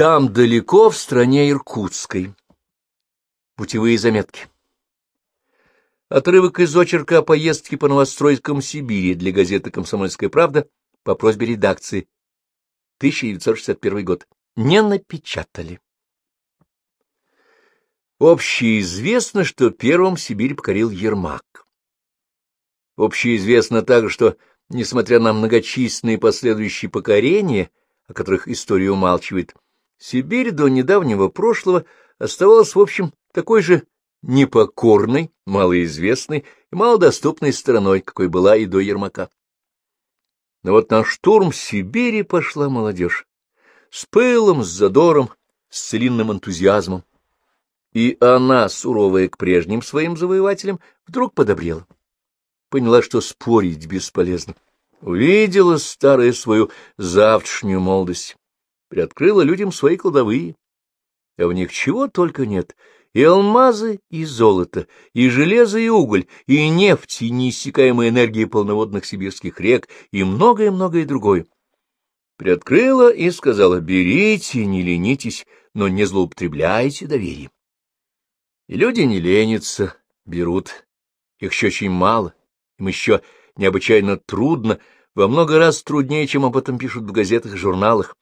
Там далеко, в стране Иркутской. Путевые заметки. Отрывок из очерка о поездке по новостройкам Сибири для газеты «Комсомольская правда» по просьбе редакции. 1961 год. Не напечатали. Общеизвестно, что первым Сибирь покорил Ермак. Общеизвестно также, что, несмотря на многочисленные последующие покорения, о которых история умалчивает, Сибирь до недавнего прошлого оставалась, в общем, такой же непокорной, малоизвестной и малодоступной стороной, какой была и до Ермака. Но вот на штурм Сибири пошла молодежь. С пылом, с задором, с целинным энтузиазмом. И она, суровая к прежним своим завоевателям, вдруг подобрела. Поняла, что спорить бесполезно. Увидела старая свою завтрашнюю молодость. Приоткрыла людям свои кладовые. А в них чего только нет — и алмазы, и золото, и железо, и уголь, и нефть, и неиссякаемая энергия полноводных сибирских рек, и многое-многое другое. Приоткрыла и сказала, берите, не ленитесь, но не злоупотребляйте доверием. И люди не ленятся, берут. Их еще очень мало, им еще необычайно трудно, во много раз труднее, чем об этом пишут в газетах и журналах.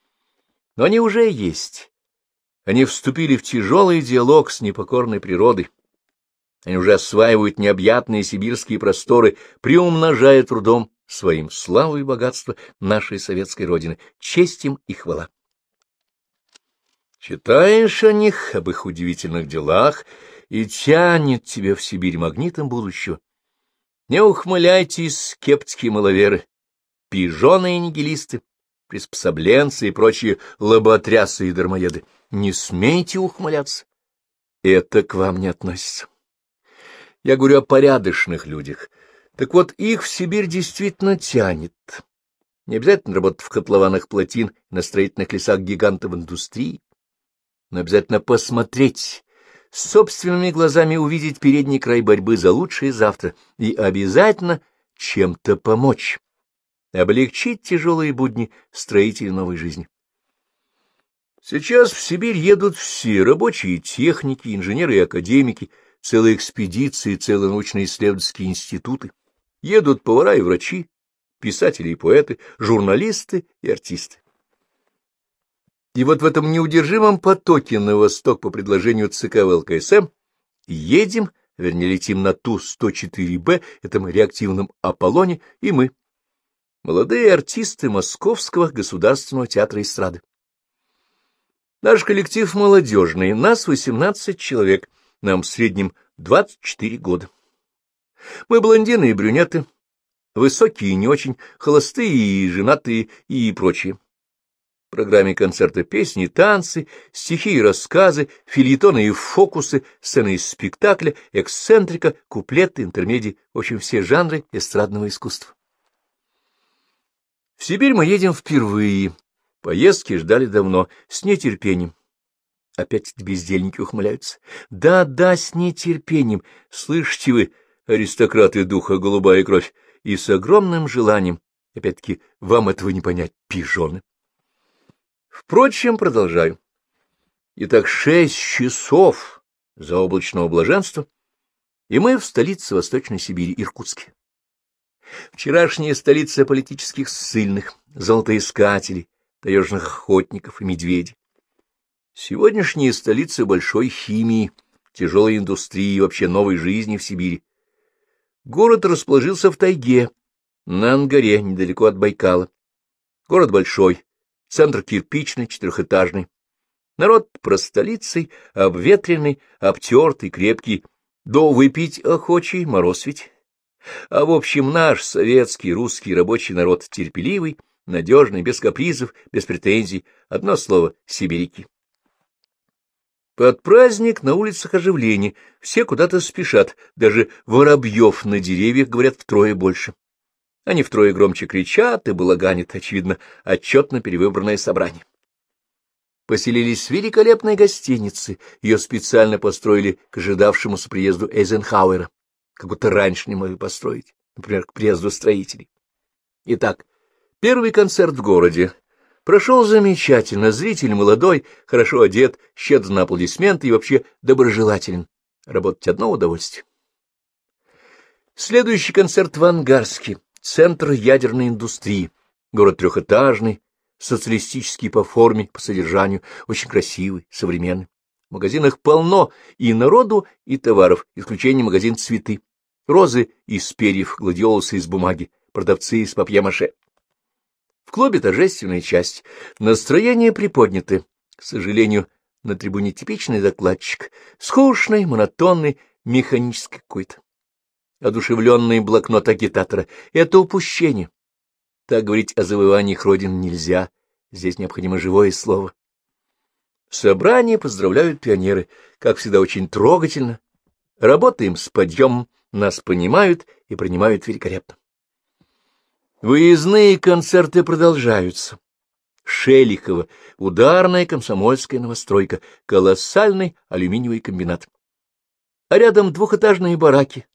Но они уже есть, они вступили в тяжелый диалог с непокорной природой. Они уже осваивают необъятные сибирские просторы, приумножая трудом своим славу и богатство нашей советской Родины. Честь им и хвала. Читаешь о них, об их удивительных делах, и тянет тебя в Сибирь магнитом будущего. Не ухмыляйтесь, скептики маловеры, пижоны и нигилисты, приспособленцы и прочие лоботрясы и дармоеды. Не смейте ухмыляться. Это к вам не относится. Я говорю о порядочных людях. Так вот, их в Сибирь действительно тянет. Не обязательно работать в котлованах плотин, на строительных лесах гигантов индустрии, но обязательно посмотреть, собственными глазами увидеть передний край борьбы за лучшее завтра и обязательно чем-то помочь, облегчить тяжелые будни строителей новой жизни. Сейчас в Сибирь едут все рабочие техники, инженеры и академики, целые экспедиции, целые научно-исследовательские институты. Едут повара и врачи, писатели и поэты, журналисты и артисты. И вот в этом неудержимом потоке на восток по предложению ЦК ВЛКСМ едем, вернее, летим на Ту-104Б, этом реактивном Аполлоне, и мы, молодые артисты Московского государственного театра эстрады. Наш коллектив молодежный, нас 18 человек, нам в среднем 24 года. Мы блондины и брюнеты, высокие и не очень, холостые и женатые и прочее. В программе концерта песни, танцы, стихи и рассказы, филитоны и фокусы, сцены из спектакля, эксцентрика, куплеты, интермедии, в общем, все жанры эстрадного искусства. В Сибирь мы едем впервые, Поездки ждали давно, с нетерпением. Опять бездельники ухмыляются. Да, да, с нетерпением. Слышите вы, аристократы духа, голубая кровь, и с огромным желанием. Опять-таки, вам этого не понять, пижоны. Впрочем, продолжаю. Итак, шесть часов заоблачного блаженства, и мы в столице Восточной Сибири, Иркутске. Вчерашняя столица политических ссыльных, золотоискателей, таежных охотников и медведей. Сегодняшняя столица большой химии, тяжелой индустрии и вообще новой жизни в Сибири. Город расположился в тайге, на Ангаре, недалеко от Байкала. Город большой, центр кирпичный, четырехэтажный. Народ про столицей, обветренный, обтертый, крепкий, до выпить охочий, мороз ведь. А в общем наш советский русский рабочий народ терпеливый, надежный, без капризов, без претензий, одно слово — сибиряки. Под праздник на улицах оживление, все куда-то спешат, даже воробьев на деревьях говорят втрое больше. Они втрое громче кричат и балаганят, очевидно, отчетно перевыбранное собрание. Поселились в великолепной гостинице, ее специально построили к ожидавшемуся приезду Эйзенхауэра, как будто раньше не могли построить, например, к приезду строителей. Итак, Первый концерт в городе. Прошел замечательно, зритель молодой, хорошо одет, щедр на аплодисменты и вообще доброжелателен. Работать одно удовольствие. Следующий концерт в Ангарске, центр ядерной индустрии, город трехэтажный, социалистический по форме, по содержанию, очень красивый, современный. В магазинах полно и народу, и товаров, исключение магазин «Цветы». Розы из перьев, гладиолусы из бумаги, продавцы из папье-маше. В клубе торжественная часть. Настроение приподняты. К сожалению, на трибуне типичный докладчик. Скучный, монотонный, механический какой-то. Одушевленный блокнот агитатора — это упущение. Так говорить о завоеваниях Родин нельзя. Здесь необходимо живое слово. Собрание поздравляют пионеры, как всегда, очень трогательно. Работаем с подъемом, нас понимают и принимают великолепно. Выездные концерты продолжаются. Шелихова, ударная комсомольская новостройка, колоссальный алюминиевый комбинат. А рядом двухэтажные бараки,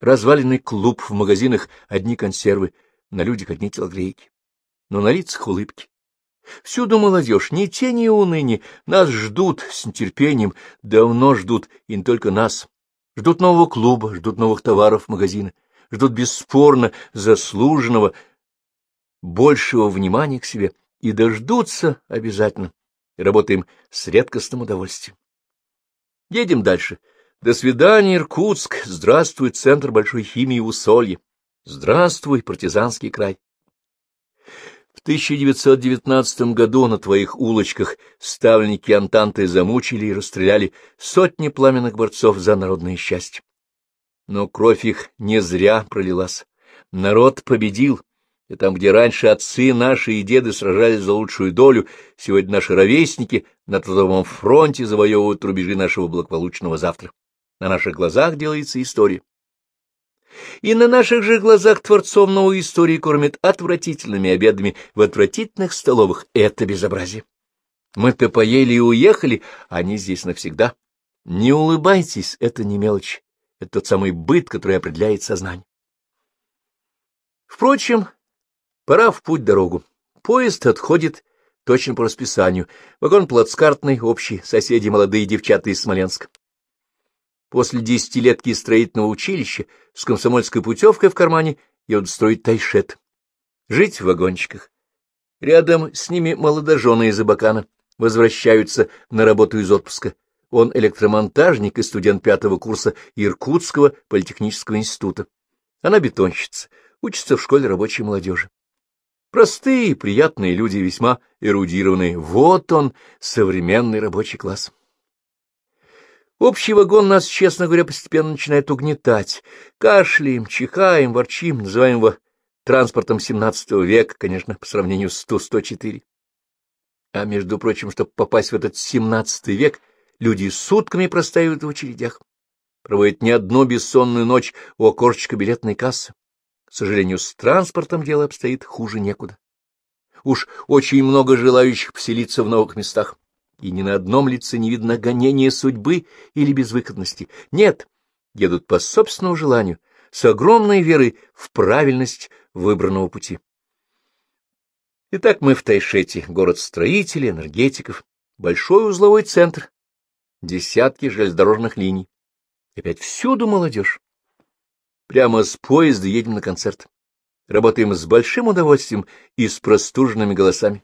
разваленный клуб, в магазинах одни консервы, на людях одни телогрейки. Но на лицах улыбки. Всюду молодежь, ни тени уныния, нас ждут с нетерпением, давно ждут, и не только нас. Ждут нового клуба, ждут новых товаров магазина, ждут бесспорно заслуженного большего внимания к себе и дождутся обязательно. Работаем с редкостным удовольствием. Едем дальше. До свидания, Иркутск. Здравствуй, Центр большой химии в Усолье. Здравствуй, партизанский край. В 1919 году на твоих улочках ставленники Антанты замучили и расстреляли сотни пламенных борцов за народное счастье. Но кровь их не зря пролилась. Народ победил, и там, где раньше отцы наши и деды сражались за лучшую долю, сегодня наши ровесники на трудовом фронте завоевывают рубежи нашего благополучного завтра. На наших глазах делается история. И на наших же глазах творцов новой истории кормят отвратительными обедами в отвратительных столовых. Это безобразие. Мы-то поели и уехали, а они здесь навсегда. Не улыбайтесь, это не мелочь. Это тот самый быт, который определяет сознание. Впрочем, пора в путь-дорогу. Поезд отходит точно по расписанию. Вагон плацкартный, общий, соседи молодые девчата из Смоленска. После десятилетки строительного училища с комсомольской путевкой в кармане едут строить тайшет. Жить в вагончиках. Рядом с ними молодожены из Абакана возвращаются на работу из отпуска. Он электромонтажник и студент пятого курса Иркутского политехнического института. Она бетонщица, учится в школе рабочей молодежи. Простые, приятные люди, весьма эрудированные. Вот он, современный рабочий класс. Общий вагон нас, честно говоря, постепенно начинает угнетать. Кашляем, чихаем, ворчим, называем его транспортом XVII века, конечно, по сравнению с Ту-104. А, между прочим, чтобы попасть в этот XVII век, люди сутками простаивают в очередях, проводят не одну бессонную ночь у окошечка билетной кассы. К сожалению, с транспортом дело обстоит хуже некуда. Уж очень много желающих поселиться в новых местах и ни на одном лице не видно гонения судьбы или безвыходности. Нет, едут по собственному желанию, с огромной верой в правильность выбранного пути. Итак, мы в Тайшете, город строителей, энергетиков, большой узловой центр, десятки железнодорожных линий. Опять всюду молодежь. Прямо с поезда едем на концерт. Работаем с большим удовольствием и с простуженными голосами.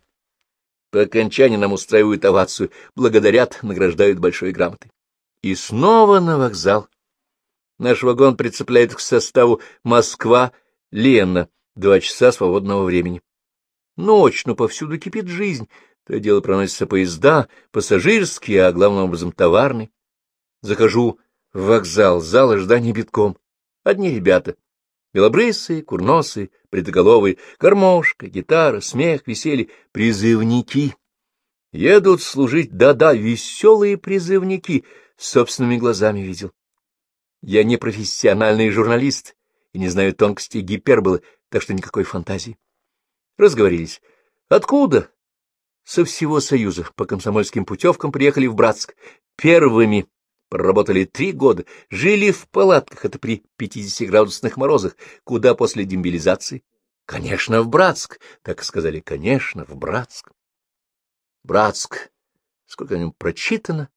По окончании нам устраивают овацию, благодарят, награждают большой грамотой. И снова на вокзал. Наш вагон прицепляет к составу Москва-Лена, два часа свободного времени. Ночь, но повсюду кипит жизнь. То дело проносятся поезда, пассажирские, а главным образом товарные. Захожу в вокзал, зал ожидания битком. Одни ребята, Белобрысые, курносые, предоголовые, гармошка, гитара, смех, веселье, призывники. Едут служить, да-да, веселые призывники, собственными глазами видел. Я не профессиональный журналист и не знаю тонкостей гиперболы, так что никакой фантазии. Разговорились. Откуда? Со всего Союза по комсомольским путевкам приехали в Братск. Первыми проработали три года, жили в палатках, это при 50-градусных морозах, куда после дембилизации? Конечно, в Братск, так сказали, конечно, в Братск. Братск. Сколько о нем прочитано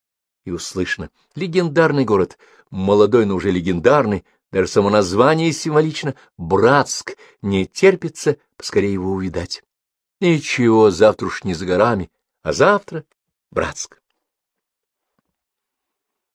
и услышано. Легендарный город, молодой, но уже легендарный, даже само название символично. Братск. Не терпится поскорее его увидать. Ничего, завтра уж не за горами, а завтра Братск.